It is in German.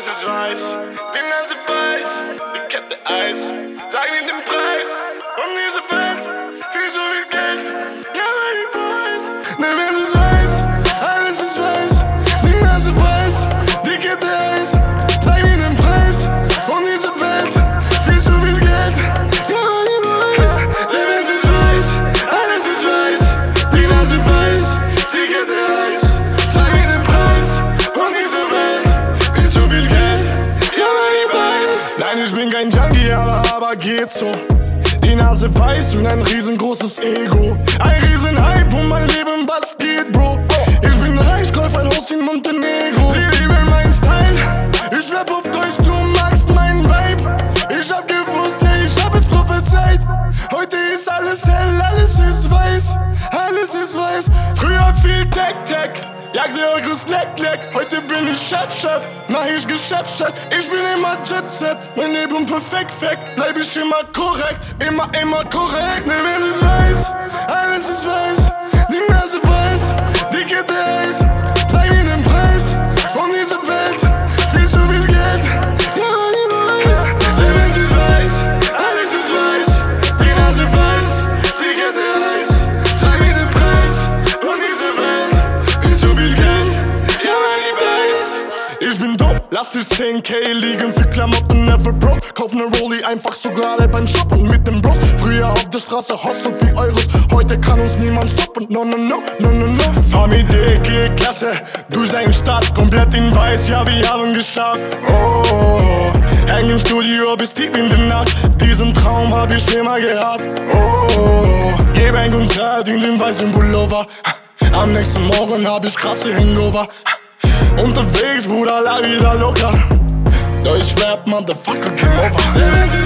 ist is weiß. Bin ein Weiß, ich hab Eis. Sag mir den Preis und die bin kein Junkie, aber, aber geht so. Die Nase weiß und ein riesengroßes Ego. Ein riesen alles hell, alles ist weiß. Alles ist weiß. Früher viel Tech-Tech. Jagde eure Slack-Leck. Heute bin ich Chef-Chef. Mach ich Geschäftschef. Ich bin immer Jet-Set. Mein Leben perfekt, fact. Bleib ich immer korrekt. Immer, immer korrekt. Ne, wenn es weiß. Alles ist weiß. Lass ich 10k liegen für Klamotten, never broke. Kauf ne Rolli einfach so gerade beim Shoppen mit dem Bros. Früher auf der Straße hustle für Euros. Heute kann uns niemand stoppen. No, no, no, no, no, no. Familie, G-Klasse. Durch deine Stadt, komplett in weiß. Ja, wir haben geschafft. Oh, häng im Studio bis tief in die Nacht. Diesen Traum hab ich immer gehabt. Oh, gebe ein Konzert in dem weißen Pullover. Am nächsten Morgen hab ich krasse Hangover. Unterwegs, Bruder, la wieder locker. Deutsch Rap, Motherfucker, come over.